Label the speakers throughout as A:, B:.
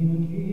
A: in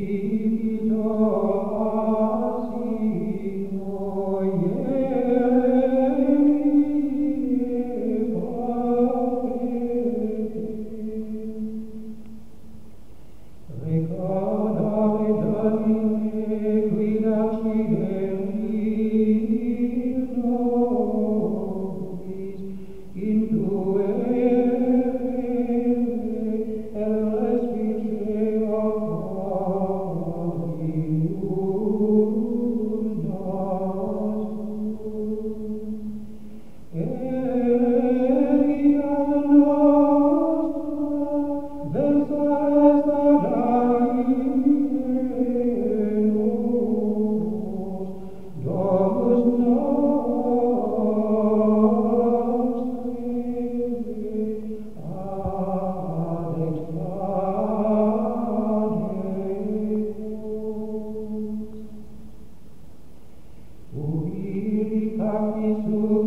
A: animalos nostris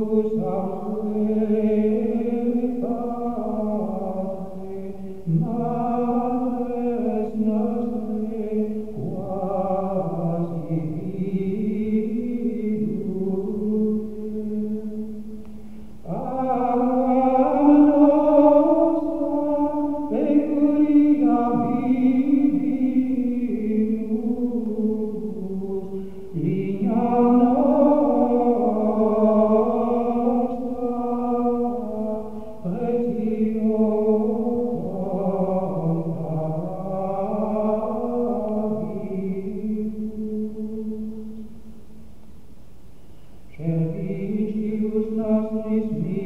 A: appellemus